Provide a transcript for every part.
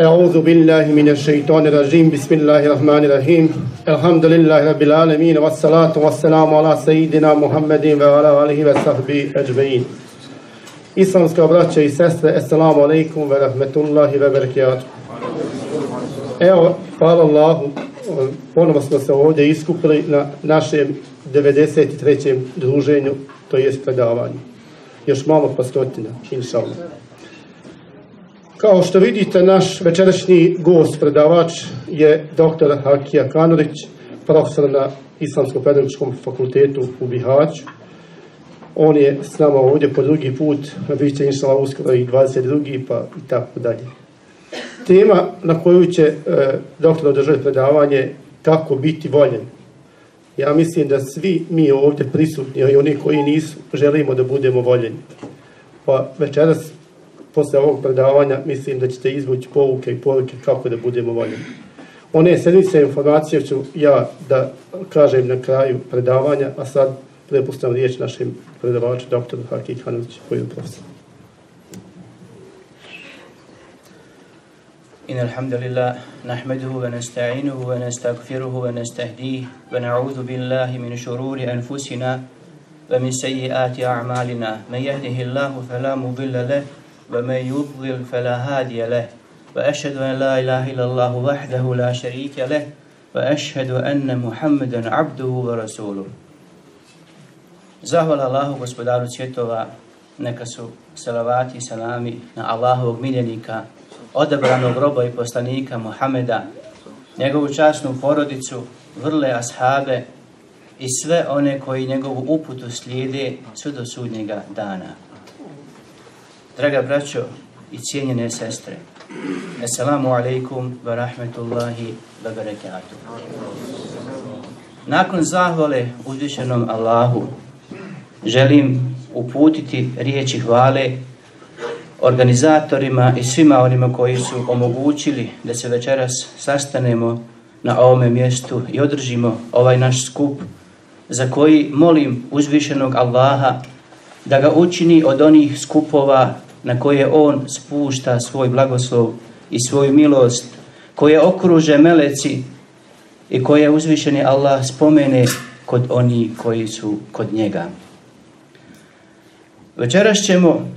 أعوذ بالله من الشيطان الرجيم بسم الله الرحمن الرحيم الحمد لله رب العالمين والصلاة والسلام على سيدنا محمد وعلى آله وصحبه أجمعين Islamska braća i sestre, Assalamu alaikum wa rahmetullahi wa barakatuh. Evo, hvala Allahu, ponovo smo se ovdje iskupili na našem 93. druženju, to jest predavanju. Još malo pa stotina, inša Allah. kao što vidite, naš večerašnji gost predavač je dr. Hakija Kanurić, profesor na Islamsko-pedagoškom fakultetu u Bihaću. On je s nama ovdje po drugi put, bit će inšala uskoro i 22. pa i tako dalje. Tema na koju će e, doktor održati predavanje kako biti voljen. Ja mislim da svi mi ovdje prisutni, i oni koji nisu, želimo da budemo voljeni. Pa večeras posle ovog predavanja mislim da ćete izvući povuke i poruke kako da budemo voljeni. One sedmice informacije ću ja da kažem na kraju predavanja, a sad prepustam riječ našem predavaču, dr. Haki Hanović, koji je profesor. إن الحمد لله نحمده ونستعينه ونستغفره ونستهديه ونعوذ بالله من شرور أنفسنا ومن سيئات أعمالنا من يهده الله فلا مضل له ومن يضلل فلا هادي له وأشهد أن لا إله إلا الله وحده لا شريك له وأشهد أن محمدا عبده ورسوله Zahvala Allahu gospodaru svjetova, neka su salavati i salami na Allahovog miljenika, odabranog roba i poslanika Muhameda, njegovu časnu porodicu, vrle ashabe i sve one koji njegovu uputu slijede sve do sudnjega dana. Draga braćo i cijenjene sestre, Assalamu alaikum wa rahmetullahi wa barakatuh. Nakon zahvale uzvišenom Allahu, želim uputiti riječi hvale organizatorima i svima onima koji su omogućili da se večeras sastanemo na ovome mjestu i održimo ovaj naš skup za koji molim uzvišenog Allaha da ga učini od onih skupova na koje on spušta svoj blagoslov i svoju milost, koje okruže meleci i koje uzvišeni Allah spomene kod onih koji su kod njega. Večeras ćemo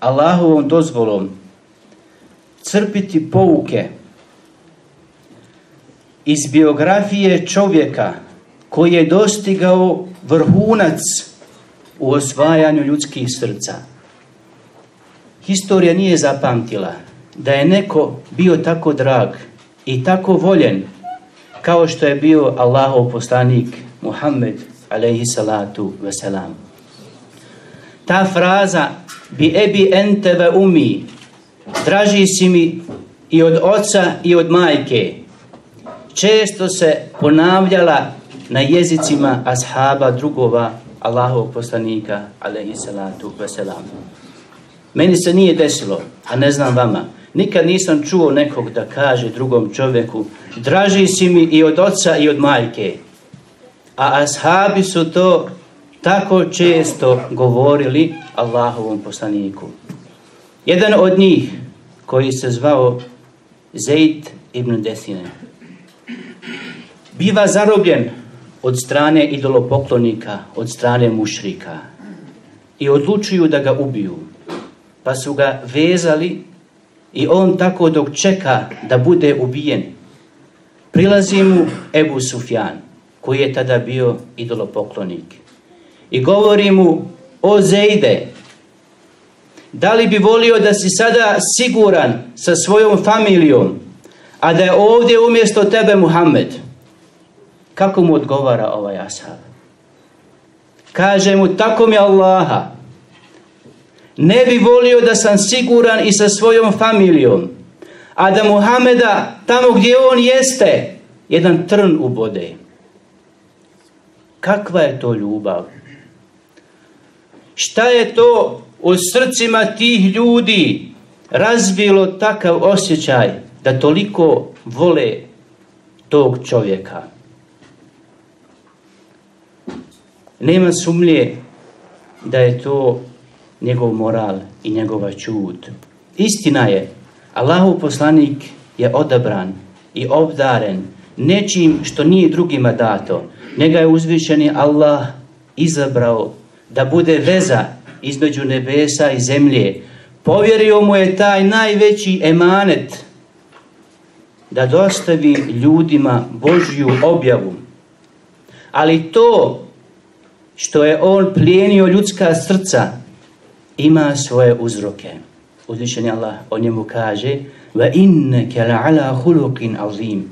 Allahovom dozvolom crpiti pouke iz biografije čovjeka koji je dostigao vrhunac u osvajanju ljudskih srca. Historija nije zapamtila da je neko bio tako drag i tako voljen kao što je bio Allahov poslanik Muhammed alaihi salatu wasalam. Ta fraza bi ebi enteve umi, draži si mi i od oca i od majke, često se ponavljala na jezicima ashaba drugova Allahovog poslanika alaihi salatu wasalam. Meni se nije desilo, a ne znam vama, nikad nisam čuo nekog da kaže drugom čovjeku draži si mi i od oca i od majke. A ashabi su to tako često govorili Allahovom poslaniku. Jedan od njih koji se zvao Zaid ibn Desine biva zarobljen od strane idolopoklonika, od strane mušrika i odlučuju da ga ubiju. Pa su ga vezali i on tako dok čeka da bude ubijen. Prilazi mu Ebu Sufjan, koji je tada bio idolopoklonik. I govori mu, o Zejde, da li bi volio da si sada siguran sa svojom familijom, a da je ovdje umjesto tebe Muhammed? Kako mu odgovara ovaj ashab? Kaže mu, tako mi Allaha, ne bi volio da sam siguran i sa svojom familijom, a da Muhameda tamo gdje on jeste, jedan trn ubode. Kakva je to ljubav? Šta je to u srcima tih ljudi razvilo takav osjećaj da toliko vole tog čovjeka? Nema sumlje da je to njegov moral i njegova čud. Istina je Allahov poslanik je odabran i obdaren nečim što nije drugima dato. Njega je uzvišeni Allah izabrao da bude veza između nebesa i zemlje. Povjerio mu je taj najveći emanet da dostavi ljudima Božju objavu. Ali to što je on plijenio ljudska srca ima svoje uzroke. Uzvišeni Allah o njemu kaže wa inneke la'ala hulukin azim.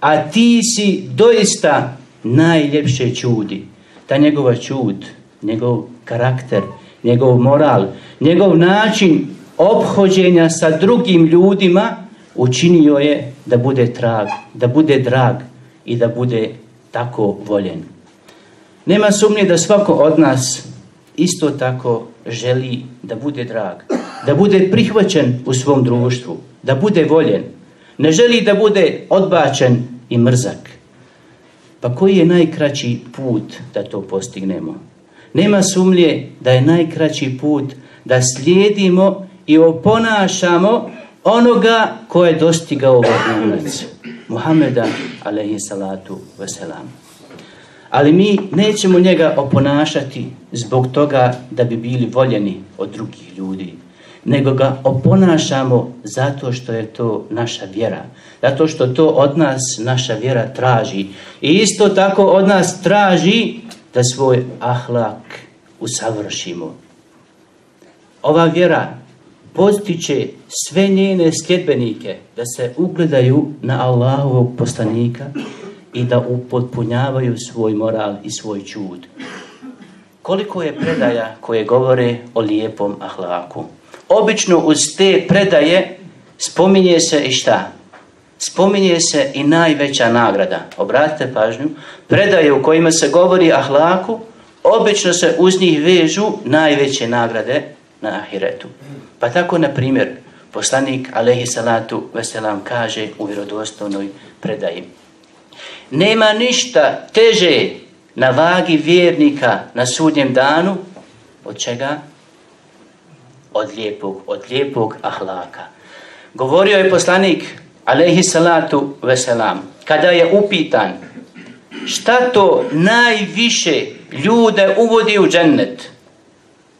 A ti si doista najljepše čudi. Ta njegova čud, njegov karakter, njegov moral, njegov način obhođenja sa drugim ljudima učinio je da bude trag, da bude drag i da bude tako voljen. Nema sumnje da svako od nas isto tako želi da bude drag, da bude prihvaćen u svom društvu, da bude voljen. Ne želi da bude odbačen i mrzak. Pa koji je najkraći put da to postignemo? Nema sumnje da je najkraći put da slijedimo i oponašamo onoga ko je dostigao vrhunac. Muhameda, alaihi salatu wasalam. Ali mi nećemo njega oponašati zbog toga da bi bili voljeni od drugih ljudi, nego ga oponašamo zato što je to naša vjera, zato što to od nas naša vjera traži. I isto tako od nas traži da svoj ahlak usavršimo. Ova vjera postiče sve njene sljedbenike da se ugledaju na Allahovog poslanika i da upotpunjavaju svoj moral i svoj čud. Koliko je predaja koje govore o lijepom ahlaku? Obično uz te predaje spominje se i šta? Spominje se i najveća nagrada. Obratite pažnju, predaje u kojima se govori ahlaku, obično se uz njih vežu najveće nagrade na ahiretu. Pa tako, na primjer, poslanik alaihi salatu veselam kaže u vjerodostojnoj predaji. Nema ništa teže na vagi vjernika na sudnjem danu od čega? Od lijepog, od lijepog ahlaka. Govorio je poslanik alaihi salatu veselam kada je upitan šta to najviše ljude uvodi u džennet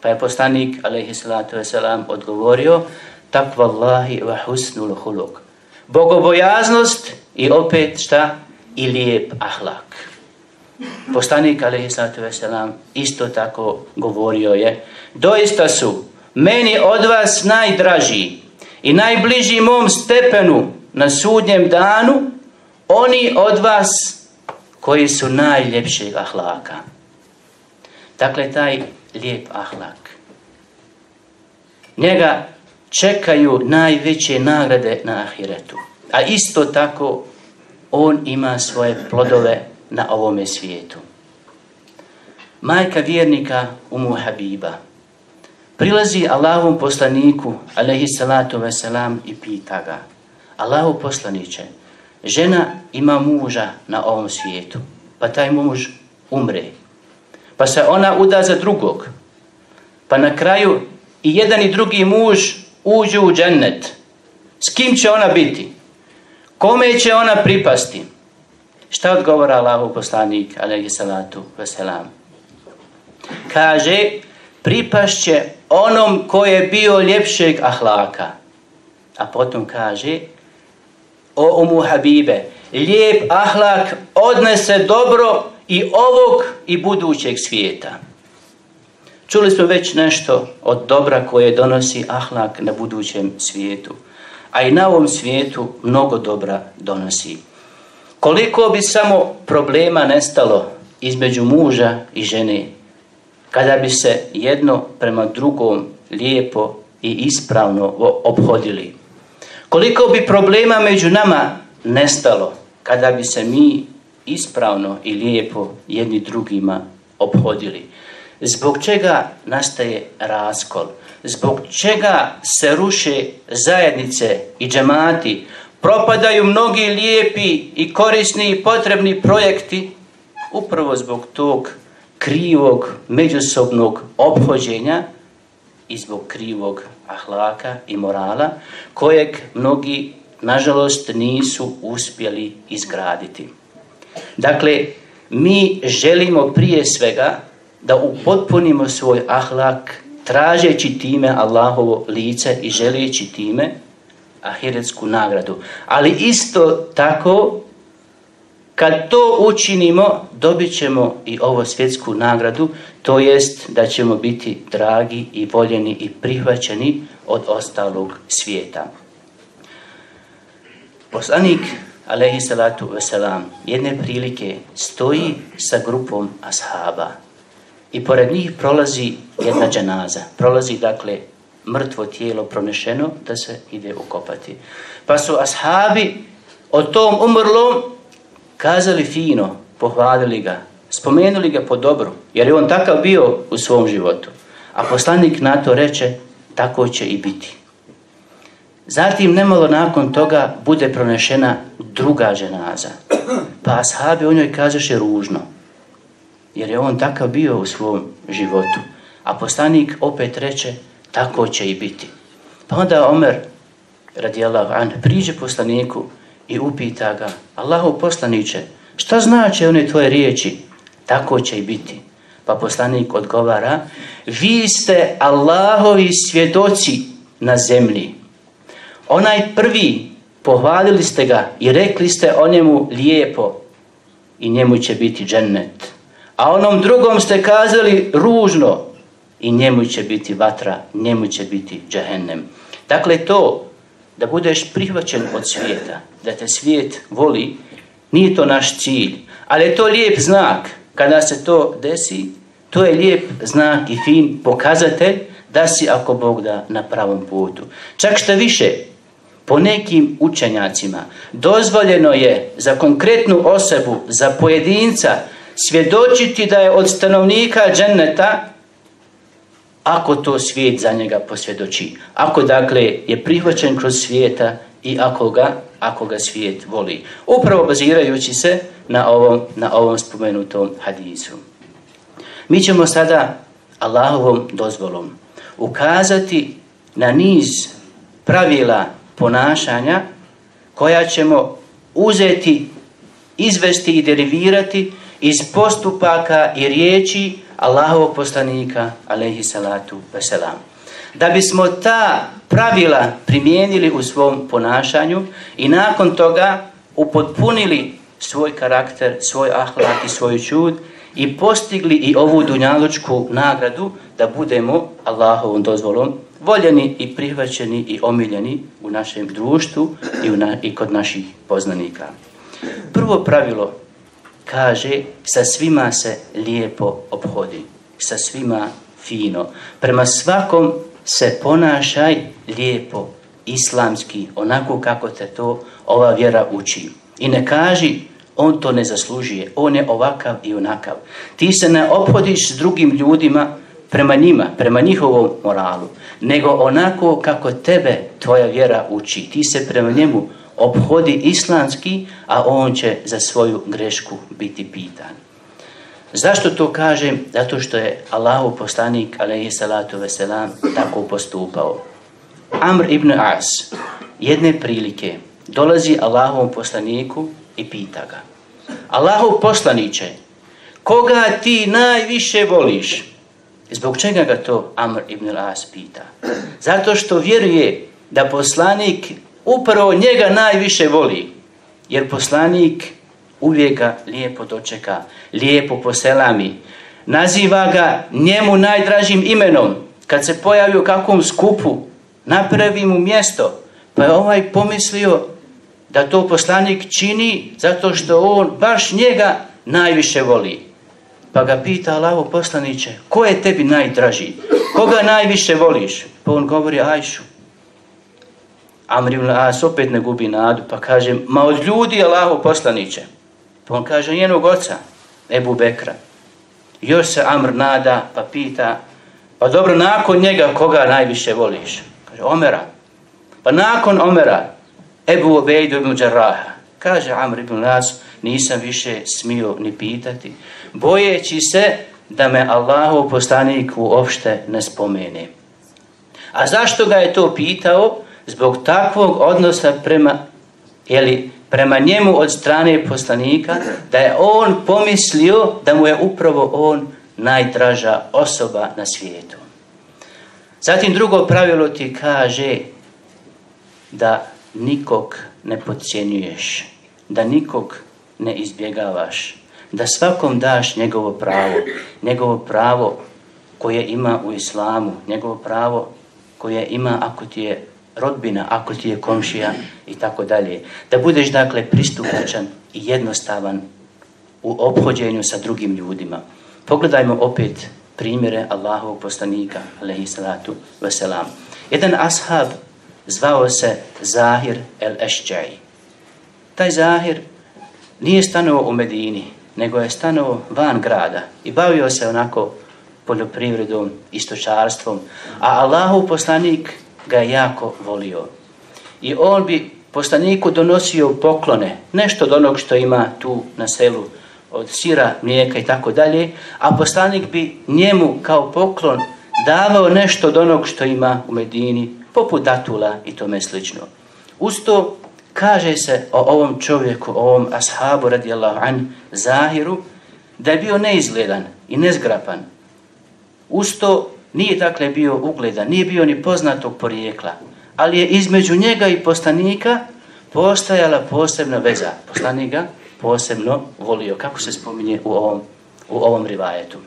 pa je poslanik, alaihi salatu wasalam, odgovorio takva Allahi wa husnul huluk. Bogobojaznost i opet šta? I lijep ahlak. Poslanik, alaihi salatu wasalam, isto tako govorio je doista su meni od vas najdraži i najbliži mom stepenu na sudnjem danu oni od vas koji su najljepšeg ahlaka. Dakle, taj lijep ahlak. Njega čekaju najveće nagrade na ahiretu. A isto tako on ima svoje plodove na ovome svijetu. Majka vjernika Umu Habiba prilazi Allahovom poslaniku alaihi salatu wasalam i pita ga Allahov poslaniće, žena ima muža na ovom svijetu, pa taj muž umre pa se ona uda za drugog. Pa na kraju i jedan i drugi muž uđu u džennet. S kim će ona biti? Kome će ona pripasti? Šta odgovara Allahu poslanik, alaihi salatu wasalam? Kaže, pripašće onom ko je bio ljepšeg ahlaka. A potom kaže, o umu Habibe, lijep ahlak odnese dobro i ovog i budućeg svijeta. Čuli smo već nešto od dobra koje donosi ahlak na budućem svijetu. A i na ovom svijetu mnogo dobra donosi. Koliko bi samo problema nestalo između muža i žene, kada bi se jedno prema drugom lijepo i ispravno obhodili. Koliko bi problema među nama nestalo, kada bi se mi ispravno i lijepo jedni drugima obhodili. Zbog čega nastaje raskol? Zbog čega se ruše zajednice i džemati? Propadaju mnogi lijepi i korisni i potrebni projekti upravo zbog tog krivog međusobnog obhođenja i zbog krivog ahlaka i morala, kojeg mnogi, nažalost, nisu uspjeli izgraditi. Dakle, mi želimo prije svega da upotpunimo svoj ahlak tražeći time Allahovo lice i želeći time ahiretsku nagradu. Ali isto tako, kad to učinimo, dobit ćemo i ovo svjetsku nagradu, to jest da ćemo biti dragi i voljeni i prihvaćeni od ostalog svijeta. Poslanik, alaihi salatu wasalam, jedne prilike stoji sa grupom ashaba i pored njih prolazi jedna dženaza. Prolazi, dakle, mrtvo tijelo pronešeno da se ide ukopati. Pa su ashabi o tom umrlom kazali fino, pohvalili ga, spomenuli ga po dobru, jer je on takav bio u svom životu. A poslanik na to reče, tako će i biti. Zatim, nemalo nakon toga, bude pronešena druga ženaza. Pa ashabi o njoj kazaše ružno, jer je on takav bio u svom životu. A poslanik opet reče, tako će i biti. Pa onda Omer, radijallahu an, priđe poslaniku i upita ga, Allahu poslaniće, šta znače one tvoje riječi? Tako će i biti. Pa poslanik odgovara, vi ste Allahovi svjedoci na zemlji. Onaj prvi, pohvalili ste ga i rekli ste o njemu lijepo i njemu će biti džennet. A onom drugom ste kazali ružno i njemu će biti vatra, njemu će biti džahennem. Dakle, to da budeš prihvaćen od svijeta, da te svijet voli, nije to naš cilj, ali je to lijep znak. Kada se to desi, to je lijep znak i fin pokazatelj da si, ako Bog da, na pravom putu. Čak što više, po nekim učenjacima, dozvoljeno je za konkretnu osobu, za pojedinca, svjedočiti da je od stanovnika dženneta ako to svijet za njega posvjedoči. Ako dakle je prihvaćen kroz svijeta i ako ga, ako ga svijet voli. Upravo bazirajući se na ovom, na ovom spomenutom hadisu. Mi ćemo sada Allahovom dozvolom ukazati na niz pravila ponašanja koja ćemo uzeti, izvesti i derivirati iz postupaka i riječi Allahovog poslanika, alaihi salatu. Da bismo ta pravila primijenili u svom ponašanju i nakon toga upotpunili svoj karakter, svoj ahlak i svoj čud i postigli i ovu dunjalučku nagradu da budemo Allahovom dozvolom voljeni i prihvaćeni i omiljeni u našem društvu i, u i kod naših poznanika. Prvo pravilo kaže sa svima se lijepo obhodi, sa svima fino. Prema svakom se ponašaj lijepo, islamski, onako kako te to ova vjera uči. I ne kaži on to ne zaslužuje, on je ovakav i onakav. Ti se ne obhodiš s drugim ljudima prema njima, prema njihovom moralu, nego onako kako tebe tvoja vjera uči. Ti se prema njemu obhodi islamski, a on će za svoju grešku biti pitan. Zašto to kažem? Zato što je Allahu poslanik, alaihi salatu veselam, tako postupao. Amr ibn As, jedne prilike, dolazi Allahovom poslaniku i pita ga. Allahov poslaniće, koga ti najviše voliš? Zbog čega ga to Amr ibn As pita? Zato što vjeruje da poslanik upravo njega najviše voli. Jer poslanik uvijek ga lijepo dočeka, lijepo poselami. Naziva ga njemu najdražim imenom. Kad se pojavi u kakvom skupu, napravi mu mjesto. Pa je ovaj pomislio da to poslanik čini zato što on baš njega najviše voli. Pa ga pita Allaho poslaniće, ko je tebi najdraži? Koga najviše voliš? Pa on govori Ajšu. Amr ibn As opet ne gubi nadu, pa kaže, ma od ljudi Allahu poslaniće. Pa on kaže, njenog oca, Ebu Bekra. Još se Amr nada, pa pita, pa dobro, nakon njega koga najviše voliš? Kaže, Omera. Pa nakon Omera, Ebu Obejdu ibn Đaraha. Kaže Amr ibn As, nisam više smio ni pitati, bojeći se da me Allahu poslanik uopšte ne spomene. A zašto ga je to pitao? Zbog takvog odnosa prema, jeli, prema njemu od strane poslanika, da je on pomislio da mu je upravo on najdraža osoba na svijetu. Zatim drugo pravilo ti kaže da nikog ne podcjenjuješ, da nikog ne izbjegavaš, da svakom daš njegovo pravo, njegovo pravo koje ima u islamu, njegovo pravo koje ima ako ti je rodbina, ako ti je komšija i tako dalje. Da budeš dakle pristupačan i jednostavan u obhođenju sa drugim ljudima. Pogledajmo opet primjere Allahovog poslanika, alaihi salatu wasalam. Jedan ashab zvao se Zahir el Ešđaj. Taj Zahir nije stanovao u Medini, nego je stanovao van grada i bavio se onako poljoprivredom i stočarstvom, a Allahov poslanik ga jako volio. I on bi poslaniku donosio poklone, nešto od onog što ima tu na selu, od sira, mlijeka i tako dalje, a poslanik bi njemu kao poklon davao nešto od onog što ima u Medini, poput datula i tome slično. Uz to kaže se o ovom čovjeku, o ovom ashabu radijallahu an, Zahiru, da je bio neizgledan i nezgrapan. Uz to nije dakle bio ugledan, nije bio ni poznatog porijekla, ali je između njega i poslanika postajala posebna veza. Poslanik ga posebno volio, kako se spominje u ovom, u ovom rivajetu.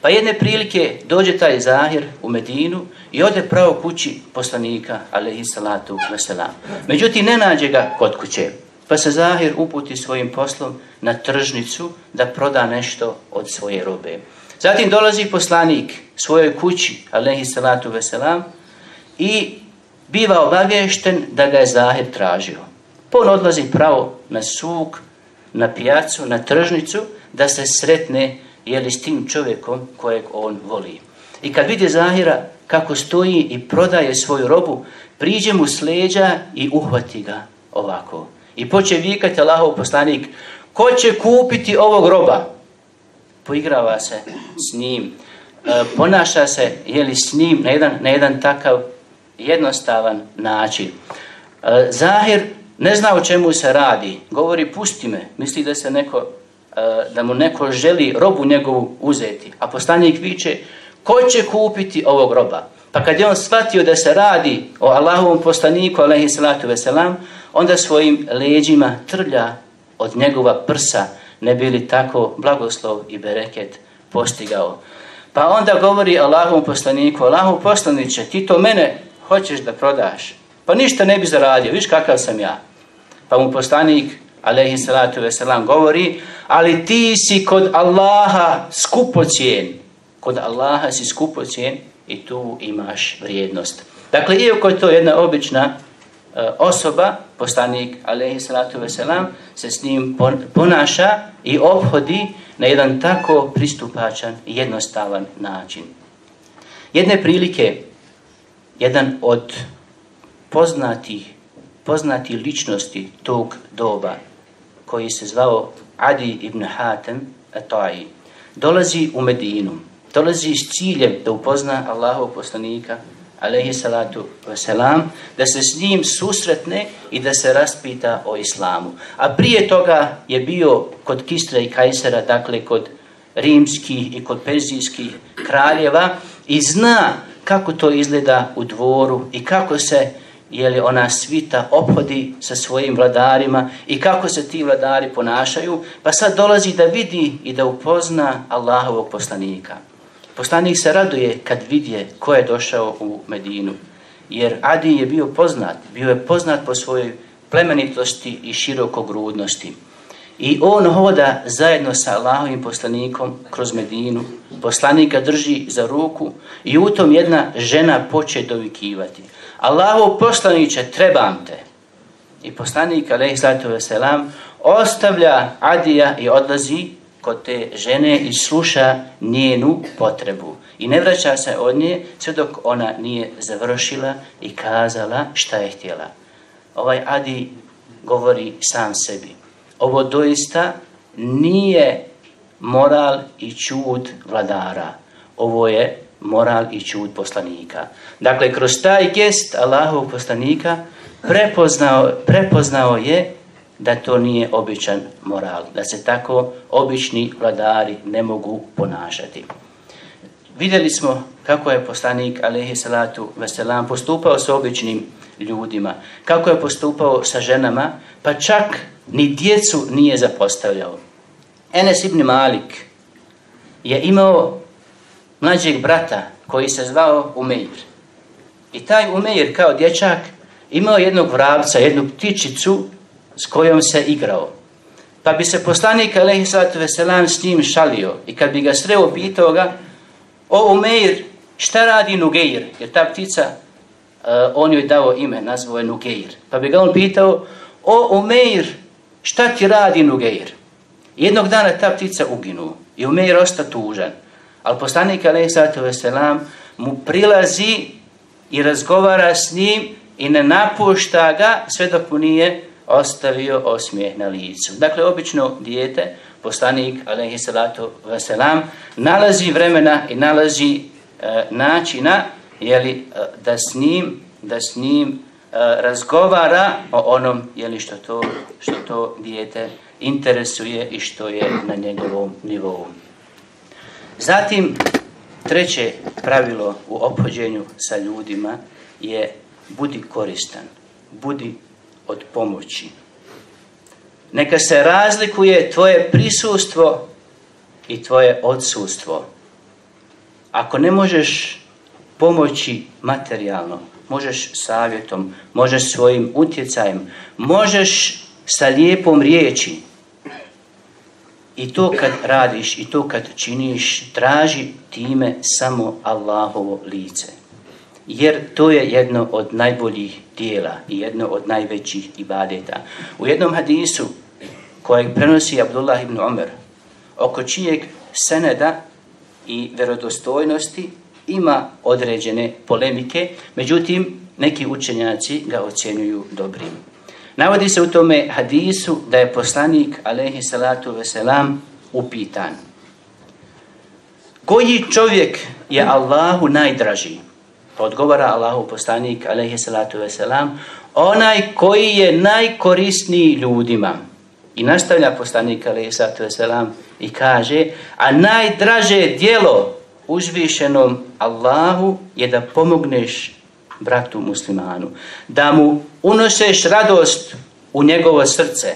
Pa jedne prilike dođe taj Zahir u Medinu i ode pravo kući poslanika, alaihi salatu veselam. Međutim, ne nađe ga kod kuće, pa se Zahir uputi svojim poslom na tržnicu da proda nešto od svoje robe. Zatim dolazi poslanik svojoj kući, alaihi salatu veselam, i biva obavješten da ga je Zahir tražio. On odlazi pravo na suk, na pijacu, na tržnicu, da se sretne jeli s tim čovjekom kojeg on voli. I kad vidi Zahira kako stoji i prodaje svoju robu, priđe mu s leđa i uhvati ga ovako. I poče vikati Allahov poslanik, ko će kupiti ovog roba? Poigrava se s njim, e, ponaša se jeli, s njim na jedan, na jedan takav jednostavan način. E, Zahir ne zna o čemu se radi, govori pusti me, misli da se neko E, da mu neko želi robu njegovu uzeti. A poslanik viče, ko će kupiti ovog roba? Pa kad je on shvatio da se radi o Allahovom poslaniku, alaihi salatu veselam, onda svojim leđima trlja od njegova prsa, ne bili tako blagoslov i bereket postigao. Pa onda govori Allahovom poslaniku, Allahov poslaniće, ti to mene hoćeš da prodaš. Pa ništa ne bi zaradio, viš kakav sam ja. Pa mu poslanik alaihi salatu veselam, govori, ali ti si kod Allaha skupocijen. Kod Allaha si skupocijen i tu imaš vrijednost. Dakle, iako je to jedna obična osoba, poslanik alaihi salatu veselam, se s njim ponaša i obhodi na jedan tako pristupačan i jednostavan način. Jedne prilike, jedan od poznatih poznati ličnosti tog doba, koji se zvao Adi ibn Hatem Atai, dolazi u Medinu. Dolazi s ciljem da upozna Allahov poslanika, alaihi salatu wasalam, da se s njim susretne i da se raspita o islamu. A prije toga je bio kod Kistra i Kajsera, dakle kod rimskih i kod perzijskih kraljeva i zna kako to izgleda u dvoru i kako se je li ona svita ophodi sa svojim vladarima i kako se ti vladari ponašaju, pa sad dolazi da vidi i da upozna Allahovog poslanika. Poslanik se raduje kad vidje ko je došao u Medinu, jer Adi je bio poznat, bio je poznat po svojoj plemenitosti i širokogrudnosti. I on hoda zajedno sa Allahovim poslanikom kroz Medinu. Poslanika drži za ruku i u tom jedna žena poče dovikivati. Allahu poslaniće, trebam te. I poslanik, alaihissalatu veselam, ostavlja Adija i odlazi kod te žene i sluša njenu potrebu. I ne vraća se od nje sve dok ona nije završila i kazala šta je htjela. Ovaj Adi govori sam sebi. Ovo doista nije moral i čud vladara. Ovo je moral i čud poslanika. Dakle, kroz taj gest Allahovog poslanika prepoznao, prepoznao je da to nije običan moral, da se tako obični vladari ne mogu ponašati. Vidjeli smo kako je poslanik alaihi salatu veselam postupao sa običnim ljudima, kako je postupao sa ženama, pa čak ni djecu nije zapostavljao. Enes ibn Malik je imao mlađeg brata koji se zvao Umeir. I taj Umeir kao dječak imao jednog vrabca, jednu ptičicu s kojom se igrao. Pa bi se poslanik alaihi veselam s njim šalio i kad bi ga sreo pitao ga o Umeir, šta radi Nugeir? Jer ta ptica, uh, on joj dao ime, nazvao je Nugeir. Pa bi ga on pitao, o Umeir, šta ti radi Nugeir? Jednog dana ta ptica uginu i Umeir osta tužan. Ali poslanik alaihi veselam mu prilazi i razgovara s njim i ne napušta ga sve dok mu nije ostavio osmijeh na licu. Dakle, obično dijete, poslanik, alaihi salatu wasalam, nalazi vremena i nalazi e, načina jeli, e, da s njim, da s njim e, razgovara o onom jeli, što, to, što to dijete interesuje i što je na njegovom nivou. Zatim, treće pravilo u ophođenju sa ljudima je budi koristan, budi od pomoći. Neka se razlikuje tvoje prisustvo i tvoje odsustvo. Ako ne možeš pomoći materijalno, možeš savjetom, možeš svojim utjecajem, možeš sa lijepom riječi. I to kad radiš i to kad činiš, traži time samo Allahovo lice jer to je jedno od najboljih dijela i jedno od najvećih ibadeta. U jednom hadisu kojeg prenosi Abdullah ibn Omer, oko čijeg seneda i verodostojnosti ima određene polemike, međutim neki učenjaci ga ocjenjuju dobrim. Navodi se u tome hadisu da je poslanik alaihi salatu veselam upitan. Koji čovjek je Allahu najdraži? Odgovara Allahu poslanik, alaihi salatu veselam, onaj koji je najkorisniji ljudima. I nastavlja poslanik, alaihi salatu veselam, i kaže, a najdraže dijelo uzvišenom Allahu je da pomogneš bratu muslimanu, da mu unoseš radost u njegovo srce,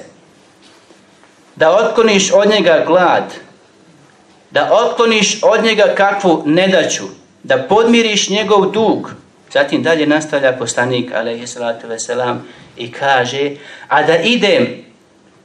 da otkloniš od njega glad, da otkloniš od njega kakvu nedaću, da podmiriš njegov dug. Zatim dalje nastavlja poslanik, alaihi veselam, i kaže, a da idem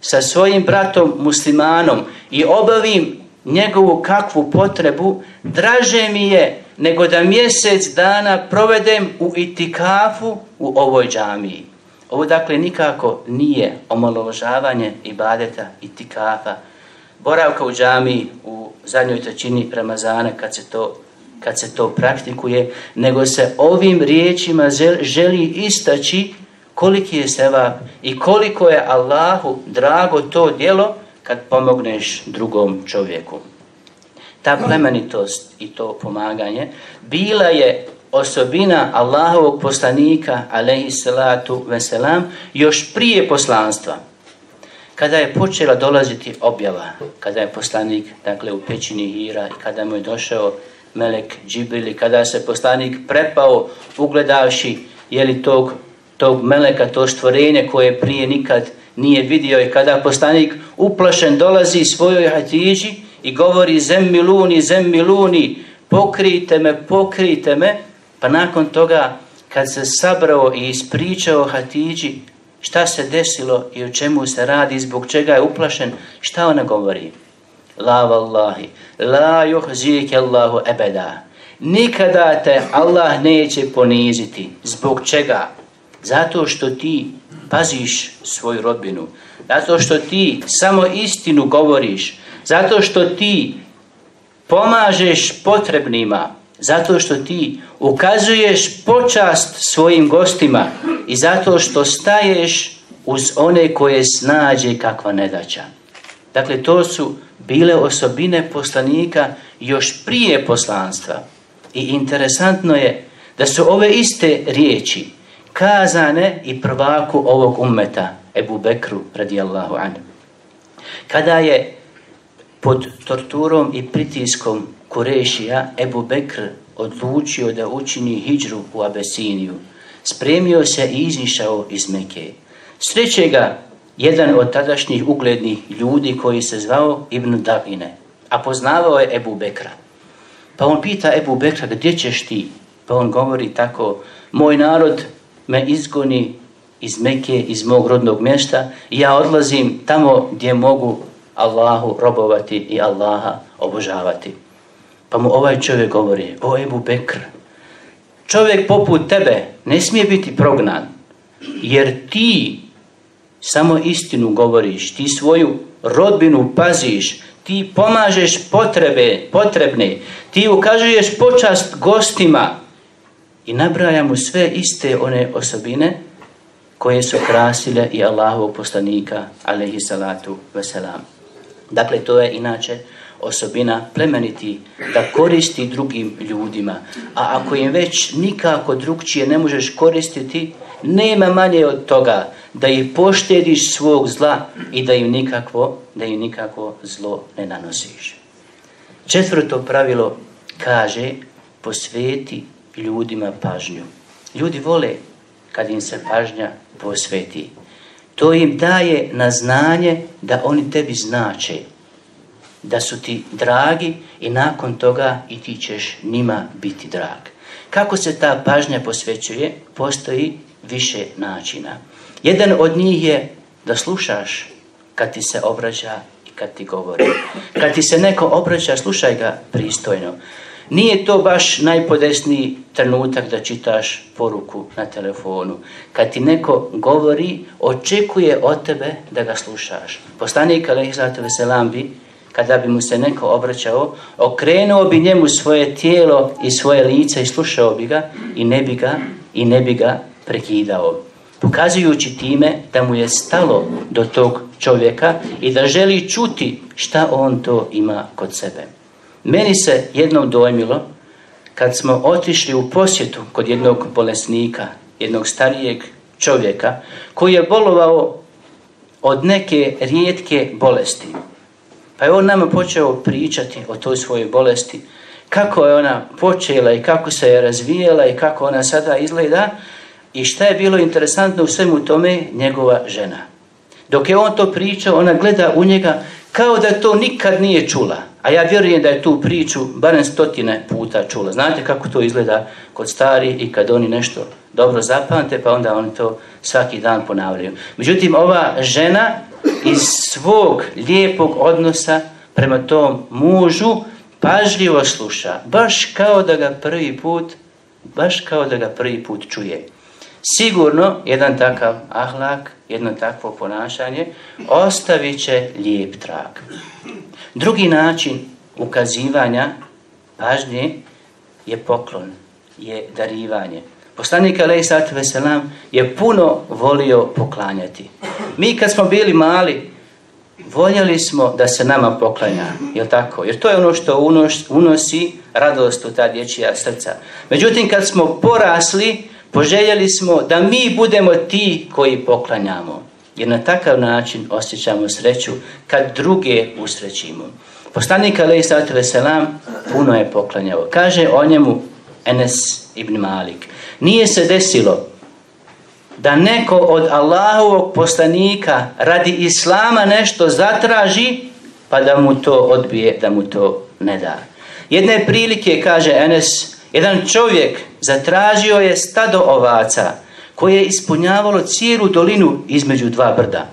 sa svojim bratom muslimanom i obavim njegovu kakvu potrebu, draže mi je nego da mjesec dana provedem u itikafu u ovoj džamiji. Ovo dakle nikako nije omalovažavanje ibadeta itikafa. Boravka u džamiji u zadnjoj trećini Ramazana kad se to kad se to praktikuje, nego se ovim riječima želi istaći koliki je sevap i koliko je Allahu drago to djelo kad pomogneš drugom čovjeku. Ta plemenitost i to pomaganje bila je osobina Allahovog poslanika alaihi salatu veselam još prije poslanstva. Kada je počela dolaziti objava, kada je poslanik dakle, u pećini Hira i kada mu je došao Melek Džibrili, kada se poslanik prepao ugledavši jeli tog, tog Meleka, to stvorenje koje prije nikad nije vidio i kada poslanik uplašen dolazi svojoj hatiđi i govori zemmi luni, zemmi luni, pokrijte me, pokrijte me, pa nakon toga kad se sabrao i ispričao hatiđi šta se desilo i o čemu se radi, zbog čega je uplašen, šta ona govori? La vallahi, la Allahu ebeda. Nikada te Allah neće poniziti. Zbog čega? Zato što ti paziš svoju rodbinu. Zato što ti samo istinu govoriš. Zato što ti pomažeš potrebnima. Zato što ti ukazuješ počast svojim gostima. I zato što staješ uz one koje snađe kakva nedaća. Dakle, to su bile osobine poslanika još prije poslanstva. I interesantno je da su ove iste riječi kazane i prvaku ovog ummeta, Ebu Bekru radijallahu anhu. Kada je pod torturom i pritiskom Kurešija Ebu Bekr odlučio da učini hijđru u Abesiniju, spremio se i izišao iz Meke. Sreće ga jedan od tadašnjih uglednih ljudi koji se zvao Ibn Davine, a poznavao je Ebu Bekra. Pa on pita Ebu Bekra, gdje ćeš ti? Pa on govori tako, moj narod me izgoni iz Meke, iz mog rodnog mjesta i ja odlazim tamo gdje mogu Allahu robovati i Allaha obožavati. Pa mu ovaj čovjek govori, o Ebu Bekr, čovjek poput tebe ne smije biti prognan, jer ti samo istinu govoriš, ti svoju rodbinu paziš, ti pomažeš potrebe, potrebne, ti ukazuješ počast gostima i nabraja mu sve iste one osobine koje su krasile i Allahovog poslanika, alaihi salatu veselam. Dakle, to je inače osobina plemeniti da koristi drugim ljudima. A ako im već nikako drugčije ne možeš koristiti, nema manje od toga da ih poštediš svog zla i da im nikakvo, da im nikakvo zlo ne nanosiš. Četvrto pravilo kaže posveti ljudima pažnju. Ljudi vole kad im se pažnja posveti. To im daje na znanje da oni tebi znače, da su ti dragi i nakon toga i ti ćeš njima biti drag. Kako se ta pažnja posvećuje? Postoji više načina. Jedan od njih je da slušaš kad ti se obraća i kad ti govori. Kad ti se neko obraća, slušaj ga pristojno. Nije to baš najpodesniji trenutak da čitaš poruku na telefonu. Kad ti neko govori, očekuje od tebe da ga slušaš. Poslanik alaihissalatu veselam bi, kada bi mu se neko obraćao, okrenuo bi njemu svoje tijelo i svoje lice i slušao bi ga i ne bi ga, i ne bi ga prekidao. Pokazujući time da mu je stalo do tog čovjeka i da želi čuti šta on to ima kod sebe. Meni se jednom dojmilo kad smo otišli u posjetu kod jednog bolesnika, jednog starijeg čovjeka koji je bolovao od neke rijetke bolesti. Pa je on nama počeo pričati o toj svojoj bolesti, kako je ona počela i kako se je razvijela i kako ona sada izgleda i šta je bilo interesantno u svemu tome njegova žena. Dok je on to pričao, ona gleda u njega kao da to nikad nije čula. A ja vjerujem da je tu priču barem stotine puta čula. Znate kako to izgleda kod stari i kad oni nešto dobro zapamte, pa onda oni to svaki dan ponavljaju. Međutim, ova žena iz svog lijepog odnosa prema tom mužu pažljivo sluša. Baš kao da ga prvi put, baš kao da ga prvi put čuje. Sigurno jedan takav ahlak, jedno takvo ponašanje ostavit će lijep trag. Drugi način ukazivanja pažnje je poklon, je darivanje. Poslanik alaih sallatu veselam je puno volio poklanjati. Mi kad smo bili mali, voljeli smo da se nama poklanja, jel tako? Jer to je ono što unosi radost u ta dječja srca. Međutim, kad smo porasli, poželjeli smo da mi budemo ti koji poklanjamo. Jer na takav način osjećamo sreću kad druge usrećimo. Poslanik alaih sallatu puno je poklanjao. Kaže o njemu Enes ibn Malik. Nije se desilo da neko od Allahovog poslanika radi Islama nešto zatraži, pa da mu to odbije, da mu to ne da. Jedne prilike, kaže Enes, jedan čovjek zatražio je stado ovaca koje je ispunjavalo cijelu dolinu između dva brda.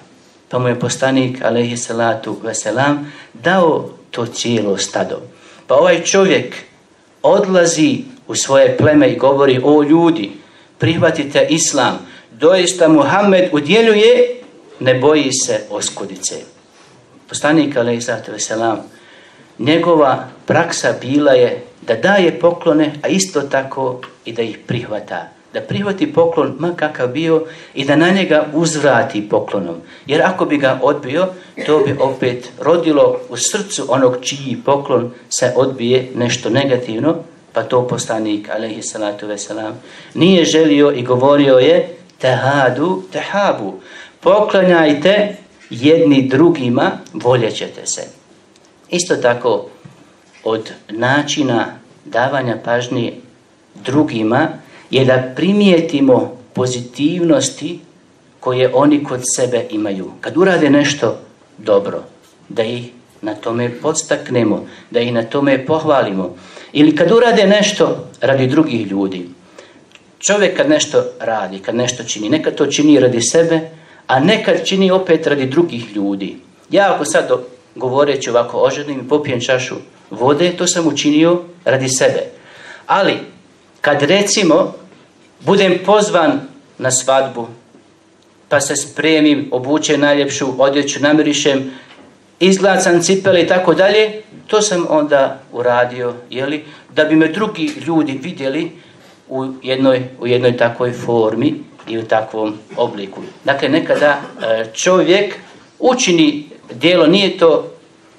Pa mu je poslanik, alaihi salatu veselam, dao to cijelo stado. Pa ovaj čovjek odlazi u svoje pleme i govori, o ljudi, prihvatite islam, doista Muhammed udjeljuje, ne boji se oskudice. Poslanik alaih veselam, njegova praksa bila je da daje poklone, a isto tako i da ih prihvata. Da prihvati poklon, ma kakav bio, i da na njega uzvrati poklonom. Jer ako bi ga odbio, to bi opet rodilo u srcu onog čiji poklon se odbije nešto negativno, pa to poslanik, alaihi salatu veselam, nije želio i govorio je tehadu, tehabu. Poklanjajte jedni drugima, voljećete se. Isto tako, od načina davanja pažnje drugima je da primijetimo pozitivnosti koje oni kod sebe imaju. Kad urade nešto dobro, da ih na tome podstaknemo, da ih na tome pohvalimo. Ili kad urade nešto radi drugih ljudi. Čovjek kad nešto radi, kad nešto čini, nekad to čini radi sebe, a nekad čini opet radi drugih ljudi. Ja ako sad govoreći ovako oženim i popijem čašu vode, to sam učinio radi sebe. Ali kad recimo budem pozvan na svadbu, pa se spremim, obučem najljepšu odjeću, namirišem, izglacam cipele i tako dalje, to sam onda uradio, jeli, da bi me drugi ljudi vidjeli u jednoj, u jednoj takvoj formi i u takvom obliku. Dakle, nekada e, čovjek učini dijelo, nije to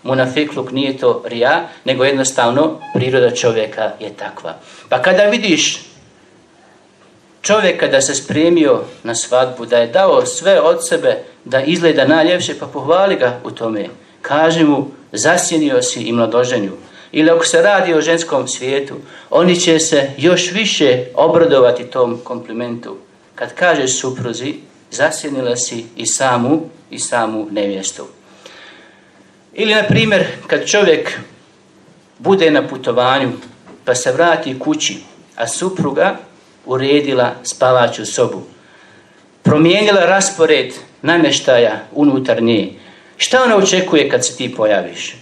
munafikluk, nije to rija, nego jednostavno priroda čovjeka je takva. Pa kada vidiš čovjeka da se spremio na svadbu, da je dao sve od sebe da izgleda najljepše, pa pohvali ga u tome. Kaži mu, zasjenio si i mladoženju. Ili ako se radi o ženskom svijetu, oni će se još više obradovati tom komplimentu. Kad kažeš supruzi, zasjenila si i samu i samu nevjestu. Ili, na primjer, kad čovjek bude na putovanju, pa se vrati kući, a supruga uredila spavaću sobu. Promijenila raspored namještaja unutar nje. Šta ona očekuje kad se ti pojaviš?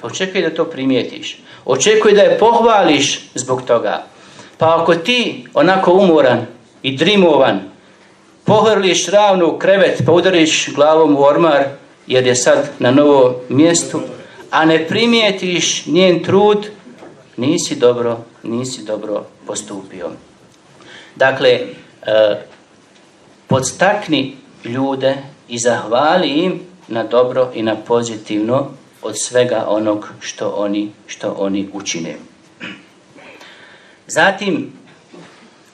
Pa očekuje da to primijetiš. Očekuje da je pohvališ zbog toga. Pa ako ti onako umoran i drimovan, pohrliš ravno u krevet pa udariš glavom u ormar jer je sad na novom mjestu, a ne primijetiš njen trud, nisi dobro, nisi dobro postupio. Dakle, e, podstakni ljude i zahvali im na dobro i na pozitivno od svega onog što oni, što oni učine. Zatim,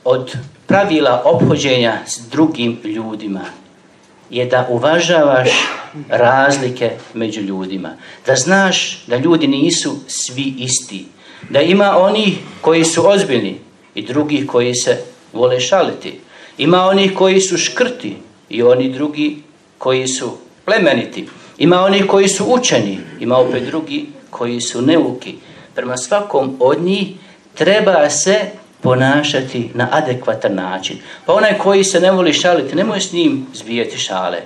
od pravila ophođenja s drugim ljudima je da uvažavaš razlike među ljudima. Da znaš da ljudi nisu svi isti. Da ima oni koji su ozbiljni i drugih koji se vole šaliti. Ima oni koji su škrti i oni drugi koji su plemeniti. Ima oni koji su učeni, ima opet drugi koji su neuki. Prema svakom od njih treba se ponašati na adekvatan način. Pa onaj koji se ne voli šaliti, nemoj s njim zbijeti šale.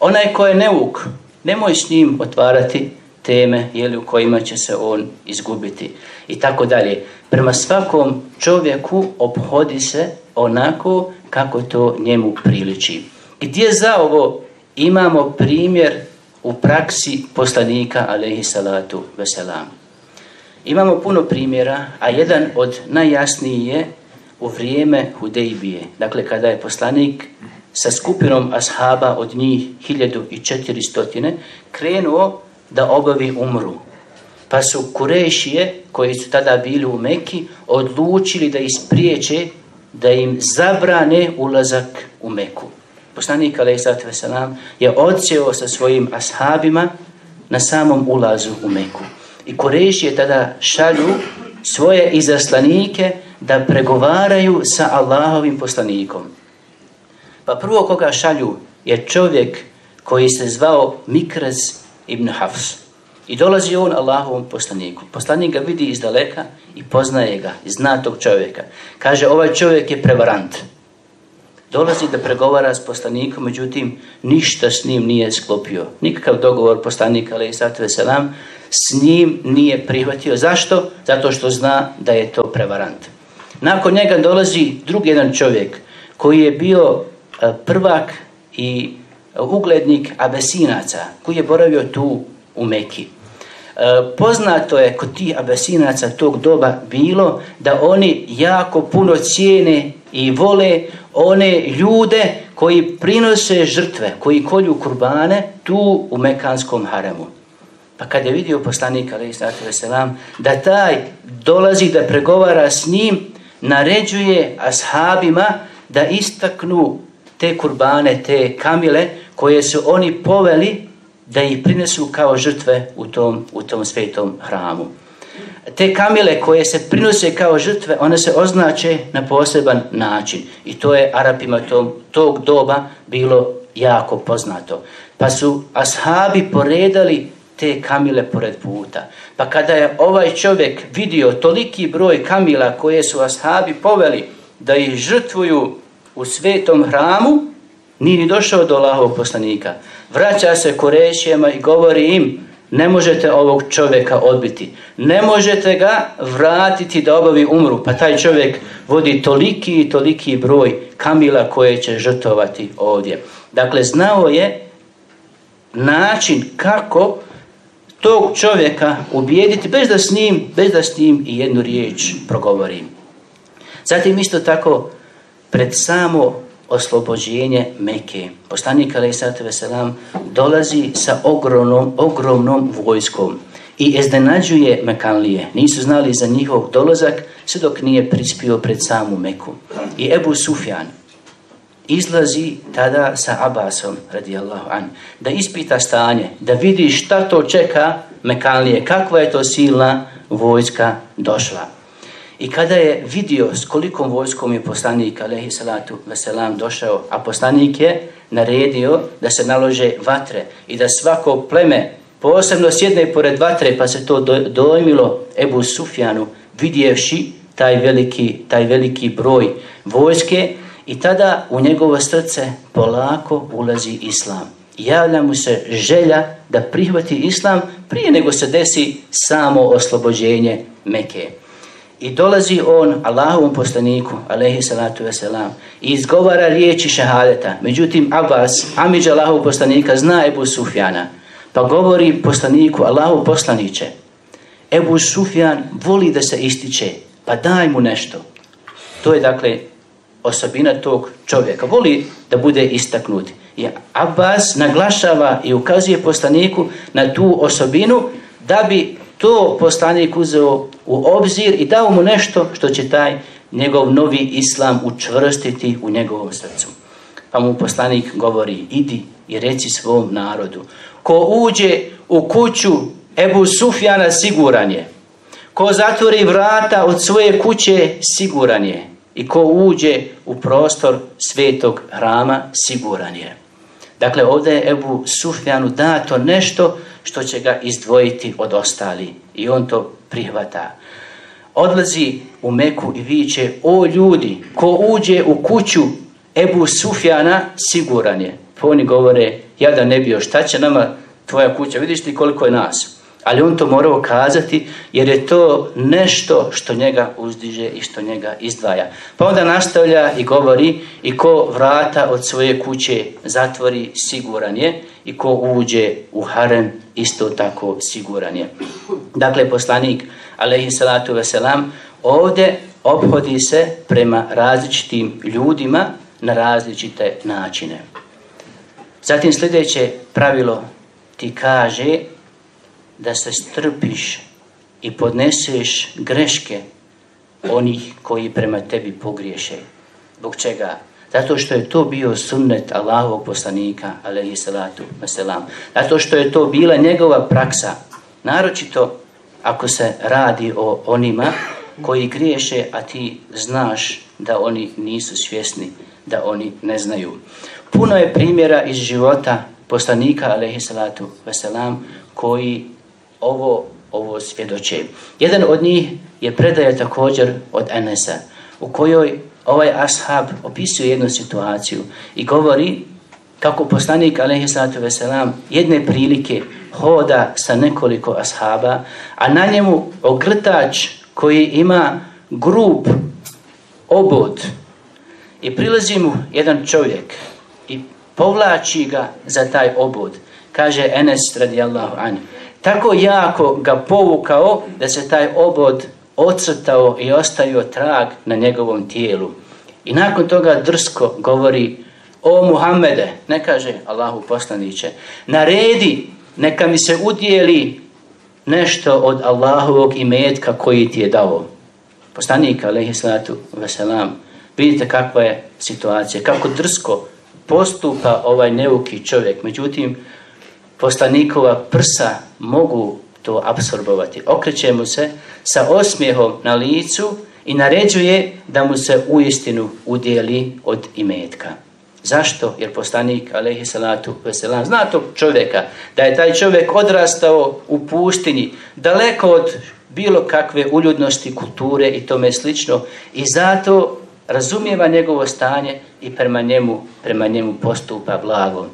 Onaj koji je neuk, nemoj s njim otvarati teme jeli, u kojima će se on izgubiti i tako dalje. Prema svakom čovjeku obhodi se onako kako to njemu priliči. Gdje za ovo imamo primjer u praksi poslanika alaihi salatu veselam. Imamo puno primjera, a jedan od najjasnijih je u vrijeme Hudejbije. Dakle, kada je poslanik sa skupinom ashaba od njih 1400 krenuo da obavi umru. Pa su Kurešije, koji su tada bili u Meki, odlučili da ispriječe da im zabrane ulazak u Meku. Poslanik a.s. je odsjeo sa svojim ashabima na samom ulazu u Meku. I Kurešije tada šalju svoje izaslanike da pregovaraju sa Allahovim poslanikom. Pa prvo koga šalju je čovjek koji se zvao Mikraz ibn Hafs. I dolazi on Allahovom poslaniku. Poslanik ga vidi iz daleka i poznaje ga, zna tog čovjeka. Kaže, ovaj čovjek je prevarant. Dolazi da pregovara s poslanikom, međutim, ništa s njim nije sklopio. Nikakav dogovor poslanika, ali i selam, s njim nije prihvatio. Zašto? Zato što zna da je to prevarant. Nakon njega dolazi drugi jedan čovjek koji je bio e, prvak i uglednik Abesinaca koji je boravio tu u Meki. E, poznato je kod tih Abesinaca tog doba bilo da oni jako puno cijene i vole one ljude koji prinose žrtve, koji kolju kurbane tu u Mekanskom haremu. Pa kad je vidio poslanik, ali veselam, da taj dolazi da pregovara s njim, naređuje ashabima da istaknu te kurbane, te kamile koje su oni poveli da ih prinesu kao žrtve u tom, u tom svetom hramu. Te kamile koje se prinose kao žrtve, one se označe na poseban način. I to je Arapima tog, tog doba bilo jako poznato. Pa su ashabi poredali te kamile pored puta. Pa kada je ovaj čovjek vidio toliki broj kamila koje su ashabi poveli da ih žrtvuju u svetom hramu, nije ni došao do Allahovog poslanika. Vraća se Korešijama i govori im, ne možete ovog čovjeka odbiti. Ne možete ga vratiti da obavi umru. Pa taj čovjek vodi toliki i toliki broj kamila koje će žrtovati ovdje. Dakle, znao je način kako tog čovjeka ubijediti bez da s njim, bez da s njim i jednu riječ progovorim. Zatim isto tako pred samo oslobođenje Meke. Poslanik alaih veselam dolazi sa ogromnom, ogromnom vojskom i iznenađuje Mekanlije. Nisu znali za njihov dolazak sve dok nije prispio pred samu Meku. I Ebu Sufjan izlazi tada sa Abbasom radijallahu an, da ispita stanje, da vidi šta to čeka Mekanlije, kakva je to silna vojska došla. I kada je vidio s kolikom vojskom je poslanik alaihi salatu veselam došao, a poslanik je naredio da se nalože vatre i da svako pleme posebno sjedne pored vatre pa se to dojmilo Ebu Sufjanu vidjevši taj veliki, taj veliki broj vojske i tada u njegovo srce polako ulazi islam. Javlja mu se želja da prihvati islam prije nego se desi samo oslobođenje Meke. I dolazi on Allahovom poslaniku, alaihi salatu wasalam, i izgovara riječi šahadeta. Međutim, Abbas, Amidž Allahov poslanika, zna Ebu Sufjana. Pa govori poslaniku, Allahov poslaniće, Ebu Sufjan voli da se ističe, pa daj mu nešto. To je dakle osobina tog čovjeka. Voli da bude istaknut. I Abbas naglašava i ukazuje poslaniku na tu osobinu da bi to poslanik uzeo u obzir i dao mu nešto što će taj njegov novi islam učvrstiti u njegovom srcu. Pa mu poslanik govori, idi i reci svom narodu. Ko uđe u kuću Ebu Sufjana siguran je. Ko zatvori vrata od svoje kuće siguran je. I ko uđe u prostor svetog hrama siguran je. Dakle, ovdje je Ebu Sufjanu dato nešto što će ga izdvojiti od ostali. I on to prihvata. Odlazi u Meku i viće, o ljudi, ko uđe u kuću Ebu Sufjana, siguran je. Pa oni govore, ja da ne bio, šta će nama tvoja kuća, vidiš ti koliko je nas. Ali on to morao kazati jer je to nešto što njega uzdiže i što njega izdvaja. Pa onda nastavlja i govori i ko vrata od svoje kuće zatvori siguran je i ko uđe u harem isto tako siguran je. Dakle, poslanik alaihi salatu veselam ovdje obhodi se prema različitim ljudima na različite načine. Zatim sljedeće pravilo ti kaže da se strpiš i podneseš greške onih koji prema tebi pogriješe. Zbog čega? Zato što je to bio sunnet Allahovog poslanika, alaihi salatu. Zato što je to bila njegova praksa. Naročito ako se radi o onima koji griješe, a ti znaš da oni nisu svjesni, da oni ne znaju. Puno je primjera iz života poslanika, alaihi salatu koji ovo, ovo svjedoče. Jedan od njih je predaja također od Enesa, u kojoj ovaj ashab opisuje jednu situaciju i govori kako poslanik alaihissalatu veselam jedne prilike hoda sa nekoliko ashaba, a na njemu ogrtač koji ima grub obod i prilazi mu jedan čovjek i povlači ga za taj obod. Kaže Enes radijallahu anhu tako jako ga povukao da se taj obod ocrtao i ostavio trag na njegovom tijelu. I nakon toga drsko govori o Muhammede, ne kaže Allahu poslaniće, naredi neka mi se udijeli nešto od Allahovog imetka koji ti je dao. Poslanik, alaihi salatu vidite kakva je situacija, kako drsko postupa ovaj neuki čovjek. Međutim, poslanikova prsa mogu to apsorbovati. Okreće mu se sa osmijehom na licu i naređuje da mu se uistinu udjeli od imetka. Zašto? Jer poslanik, alaihi salatu veselam, zna tog čovjeka, da je taj čovjek odrastao u pustinji, daleko od bilo kakve uljudnosti, kulture i tome slično i zato razumijeva njegovo stanje i prema njemu, prema njemu postupa blago.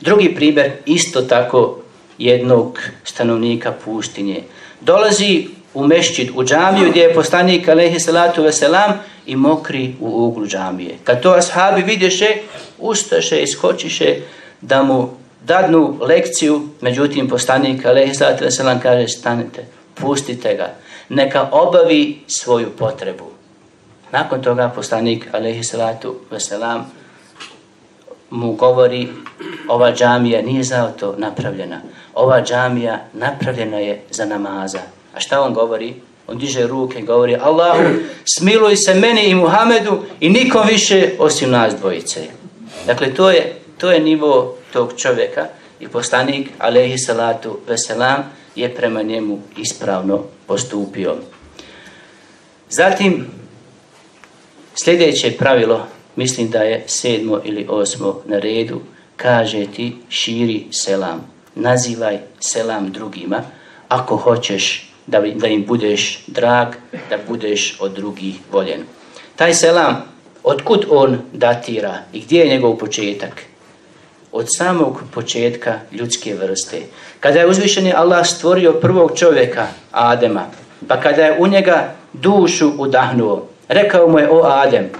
Drugi primjer, isto tako jednog stanovnika pustinje. Dolazi u mešćid, u džamiju gdje je poslanik alaihi salatu veselam i mokri u uglu džamije. Kad to ashabi vidješe, ustaše i skočiše da mu dadnu lekciju, međutim poslanik alaihi salatu veselam kaže stanite, pustite ga, neka obavi svoju potrebu. Nakon toga poslanik alaihi salatu veselam mu govori ova džamija nije za to napravljena. Ova džamija napravljena je za namaza. A šta on govori? On diže ruke i govori Allahu smiluj se meni i Muhamedu i nikom više osim nas dvojice. Dakle, to je, to je nivo tog čovjeka i poslanik alaihi salatu veselam je prema njemu ispravno postupio. Zatim, sljedeće pravilo, mislim da je sedmo ili osmo na redu, kaže ti širi selam. Nazivaj selam drugima ako hoćeš da, da im budeš drag, da budeš od drugih voljen. Taj selam, otkud on datira i gdje je njegov početak? Od samog početka ljudske vrste. Kada je uzvišeni Allah stvorio prvog čovjeka, Adema, pa kada je u njega dušu udahnuo, rekao mu je, o Adem,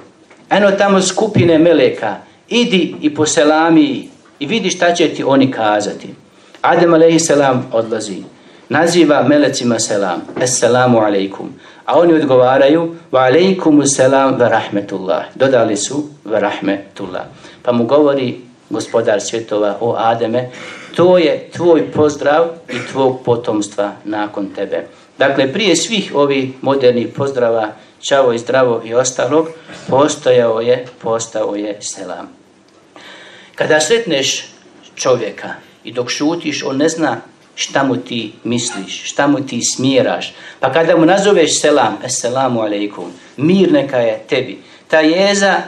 eno tamo skupine meleka, idi i po selami i vidi šta će ti oni kazati. Adem a.s. odlazi naziva melecima selam. Assalamu alaikum. A oni odgovaraju wa alaikumu selam wa rahmetullah. Dodali su wa rahmetullah. Pa mu govori gospodar svjetova o Ademe, to je tvoj pozdrav i tvog potomstva nakon tebe. Dakle, prije svih ovih modernih pozdrava, čavo i zdravo i ostalog, postojao je, postao je selam. Kada sretneš čovjeka i dok šutiš, on ne zna šta mu ti misliš, šta mu ti smjeraš. Pa kada mu nazoveš selam, assalamu alaikum, mir neka je tebi. Ta jeza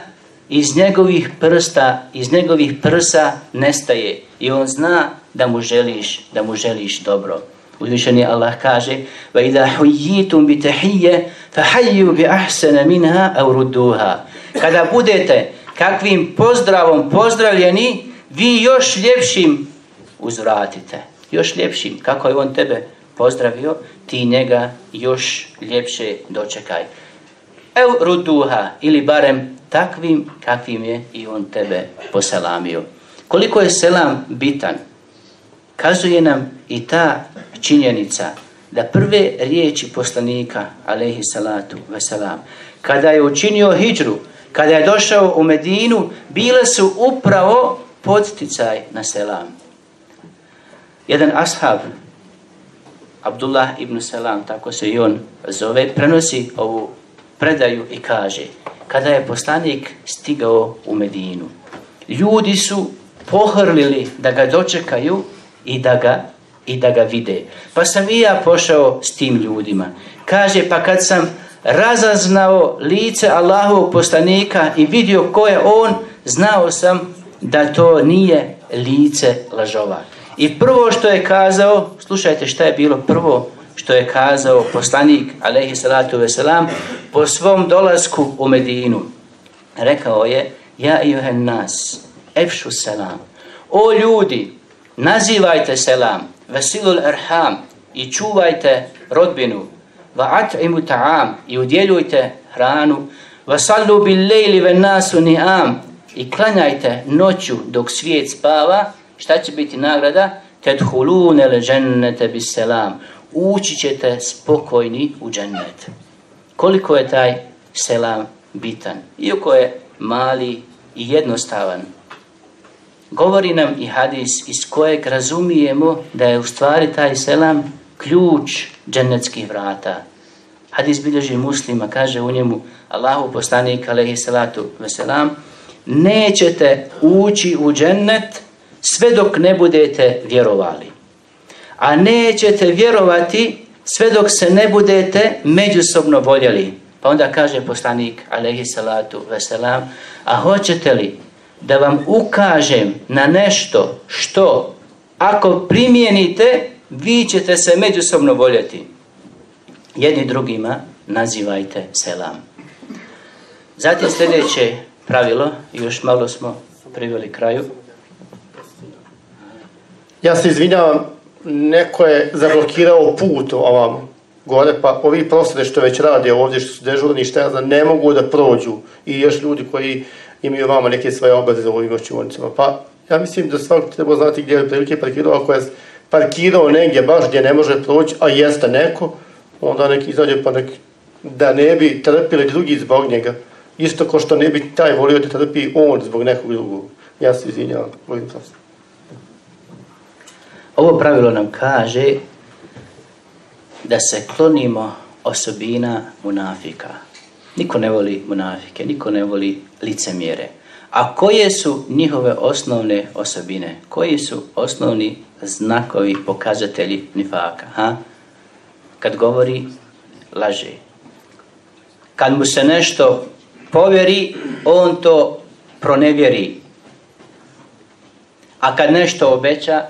iz njegovih prsta, iz njegovih prsa nestaje i on zna da mu želiš, da mu želiš dobro. Uzvišeni Allah kaže وَإِذَا حُيِّيتُمْ بِتَحِيَّ فَحَيُّوا بِأَحْسَنَ مِنْهَا أَوْ رُدُّوهَا Kada budete kakvim pozdravom pozdravljeni, vi još ljepšim uzvratite još ljepšim. Kako je on tebe pozdravio, ti njega još ljepše dočekaj. Ev ruduha, ili barem takvim kakvim je i on tebe poselamio. Koliko je selam bitan, kazuje nam i ta činjenica da prve riječi poslanika, alaihi salatu veselam, kada je učinio hijđru, kada je došao u Medinu, bile su upravo podsticaj na selam. Jedan ashab, Abdullah ibn Salam, tako se i on zove, prenosi ovu predaju i kaže kada je poslanik stigao u Medinu, ljudi su pohrlili da ga dočekaju i da ga, i da ga vide. Pa sam i ja pošao s tim ljudima. Kaže, pa kad sam razaznao lice Allahovog poslanika i vidio ko je on, znao sam da to nije lice lažova. I prvo što je kazao, slušajte šta je bilo prvo što je kazao poslanik, alaihi salatu veselam, po svom dolasku u Medinu. Rekao je, ja i nas, efšu selam. O ljudi, nazivajte selam, vesilul erham i čuvajte rodbinu, va at'imu ta'am i udjeljujte hranu, va sallu bil lejli ve nasu ni'am i klanjajte noću dok svijet spava, Šta će biti nagrada? Tedhulune le džennete bis selam. Ući ćete spokojni u džennet. Koliko je taj selam bitan? Iako je mali i jednostavan. Govori nam i hadis iz kojeg razumijemo da je u stvari taj selam ključ dženneckih vrata. Hadis bilježi muslima, kaže u njemu Allahu poslanik alaihi salatu veselam, nećete ući u džennet sve dok ne budete vjerovali. A nećete vjerovati sve dok se ne budete međusobno voljeli. Pa onda kaže poslanik alaihi salatu veselam, a hoćete li da vam ukažem na nešto što ako primijenite vi ćete se međusobno voljeti. Jedni drugima nazivajte selam. Zatim sljedeće pravilo, još malo smo priveli kraju. Ja se izvinjavam, neko je zablokirao put ovamo gore, pa ovi prosvjede što već rade ovdje, što su dežurni, šta ja znam, ne mogu da prođu. I još ljudi koji imaju vama neke svoje obaveze u ovim očuvanicama. Pa ja mislim da svako treba znati gdje je prilike parkirao, ako je parkirao negdje baš gdje ne može proći, a jeste neko, onda neki izađe pa nek, da ne bi trpili drugi zbog njega. Isto kao što ne bi taj volio da trpi on zbog nekog drugog. Ja se izvinjavam, volim. Ovo pravilo nam kaže da se klonimo osobina munafika. Niko ne voli munafike, niko ne voli licemjere. A koje su njihove osnovne osobine? Koji su osnovni znakovi, pokazatelji nifaka? Ha? Kad govori, laže. Kad mu se nešto povjeri, on to pronevjeri. A kad nešto obeća,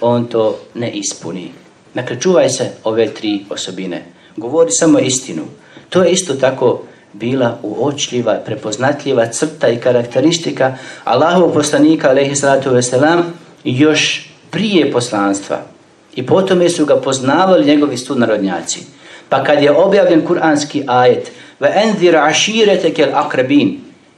on to ne ispuni. Dakle, čuvaj se ove tri osobine. Govori samo istinu. To je isto tako bila uočljiva, prepoznatljiva crta i karakteristika Allahov poslanika, alaihi salatu veselam, još prije poslanstva. I potom su ga poznavali njegovi sunarodnjaci. Pa kad je objavljen kuranski ajet ve enzir aširete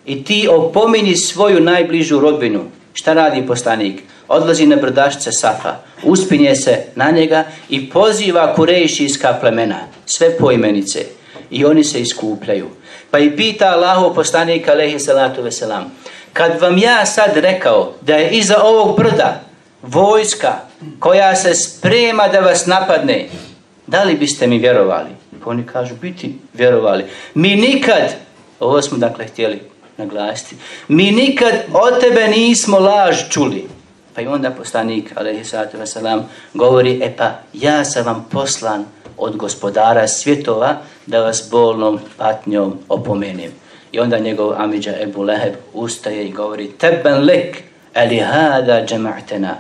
i ti opomini svoju najbližu rodbinu Šta radi poslanik? Odlazi na brdašce Safa, uspinje se na njega i poziva kurejšijska plemena, sve poimenice. I oni se iskupljaju. Pa i pita Allahu poslanika alaihi salatu veselam, kad vam ja sad rekao da je iza ovog brda vojska koja se sprema da vas napadne, da li biste mi vjerovali? Pa oni kažu, biti vjerovali. Mi nikad, ovo smo dakle htjeli naglasiti, mi nikad od tebe nismo laž čuli. Pa i onda poslanik, alaihi sallatu wasalam, govori, e pa ja sam vam poslan od gospodara svjetova da vas bolnom patnjom opomenem. I onda njegov Amidža Ebu Leheb ustaje i govori, teben lek, ali hada džema'tena.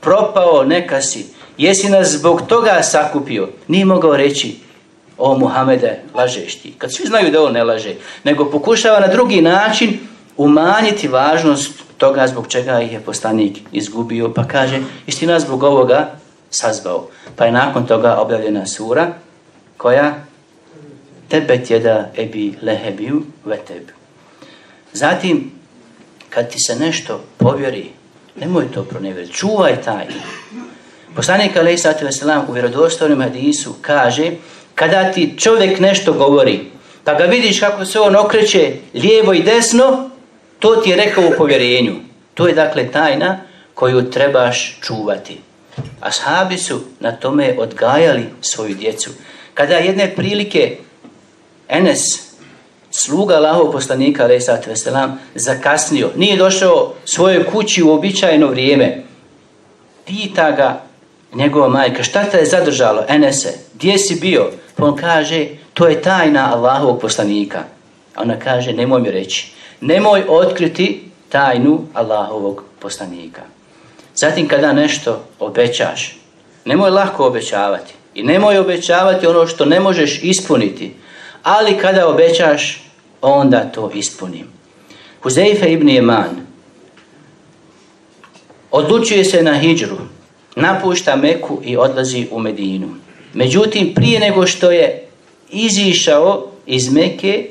Propao neka si, jesi nas zbog toga sakupio. Nije mogao reći, o Muhamede, lažeš ti. Kad svi znaju da on ne laže, nego pokušava na drugi način umanjiti važnost toga zbog čega ih je poslanik izgubio, pa kaže, istina zbog ovoga sazvao. Pa je nakon toga objavljena sura koja tebe tjeda ebi lehebiju veteb. Zatim, kad ti se nešto povjeri, nemoj to pronevjeriti, čuvaj taj. Poslanik alaih sallatu u vjerodostojnom hadisu kaže kada ti čovjek nešto govori, pa ga vidiš kako se on okreće lijevo i desno, to ti je rekao u povjerenju. To je dakle tajna koju trebaš čuvati. Ashabi su na tome odgajali svoju djecu. Kada jedne prilike Enes, sluga Allahov poslanika, veselam, zakasnio, nije došao svojoj kući u običajno vrijeme, pita ga njegova majka, šta te je zadržalo, Enese, gdje si bio? Pa on kaže, to je tajna Allahovog poslanika. A ona kaže, nemoj mi reći, nemoj otkriti tajnu Allahovog poslanika. Zatim kada nešto obećaš, nemoj lako obećavati. I nemoj obećavati ono što ne možeš ispuniti. Ali kada obećaš, onda to ispunim. Huzeife ibn Jeman odlučuje se na hijđru, napušta Meku i odlazi u Medinu. Međutim, prije nego što je izišao iz Meke,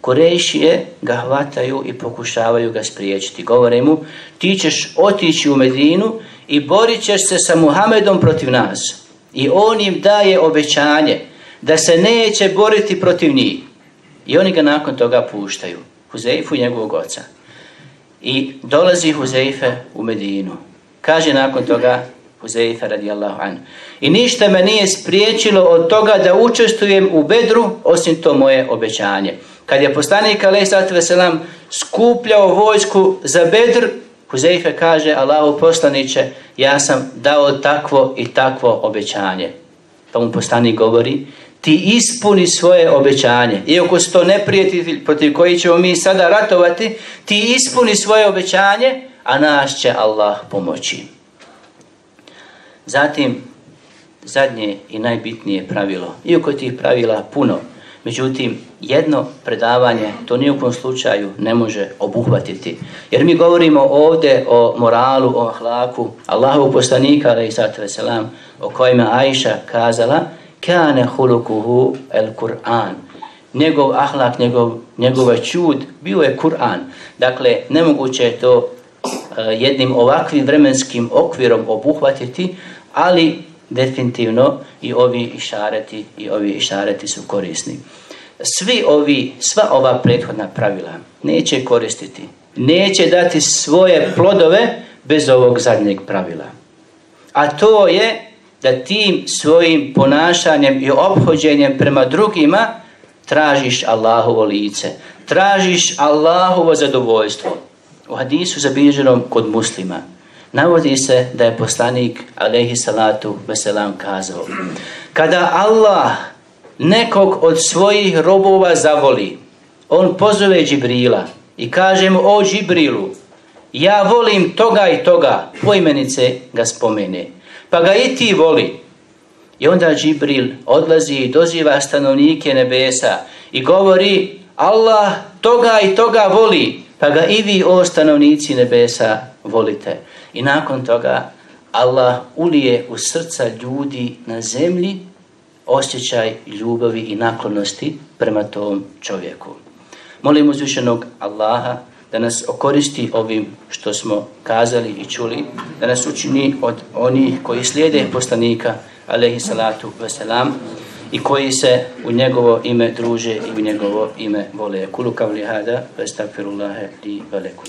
Korejšije ga hvataju i pokušavaju ga spriječiti. Govore mu, ti ćeš otići u Medinu i borit ćeš se sa Muhamedom protiv nas. I on im daje obećanje da se neće boriti protiv njih. I oni ga nakon toga puštaju. Huzeifu njegovog oca. I dolazi Huzeife u Medinu. Kaže nakon toga Huzeifa radijallahu an. I ništa me nije spriječilo od toga da učestvujem u bedru, osim to moje obećanje. Kad je poslanik alaih sallatu skupljao vojsku za bedr, Huzeife kaže, Allahu poslaniće, ja sam dao takvo i takvo obećanje. Pa mu poslanik govori, ti ispuni svoje obećanje. Iako su to neprijatelji protiv koji ćemo mi sada ratovati, ti ispuni svoje obećanje, a nas će Allah pomoći. Zatim, zadnje i najbitnije pravilo. Iako tih pravila puno, Međutim, jedno predavanje to nijekom slučaju ne može obuhvatiti. Jer mi govorimo ovdje o moralu, o ahlaku Allahu poslanika, ali selam, o kojima Aisha kazala, kane hulukuhu el Kur'an. Njegov ahlak, njegov, njegov čud bio je Kur'an. Dakle, nemoguće je to jednim ovakvim vremenskim okvirom obuhvatiti, ali definitivno i ovi išareti i ovi išareti su korisni. Svi ovi, sva ova prethodna pravila neće koristiti, neće dati svoje plodove bez ovog zadnjeg pravila. A to je da tim svojim ponašanjem i obhođenjem prema drugima tražiš Allahovo lice, tražiš Allahovo zadovoljstvo. U hadisu zabilježenom kod muslima navodi se da je poslanik alaihi salatu veselam kazao kada Allah nekog od svojih robova zavoli on pozove Džibrila i kaže mu o Džibrilu ja volim toga i toga pojmenice ga spomene pa ga i ti voli. I onda Džibril odlazi i doziva stanovnike nebesa i govori Allah toga i toga voli pa ga i vi o stanovnici nebesa volite i nakon toga Allah ulije u srca ljudi na zemlji osjećaj ljubavi i naklonosti prema tom čovjeku. Molim uzvišenog Allaha da nas okoristi ovim što smo kazali i čuli, da nas učini od onih koji slijede poslanika, alaihi salatu wasalam, i koji se u njegovo ime druže i u njegovo ime vole. Kulu kavli hada, li velekum.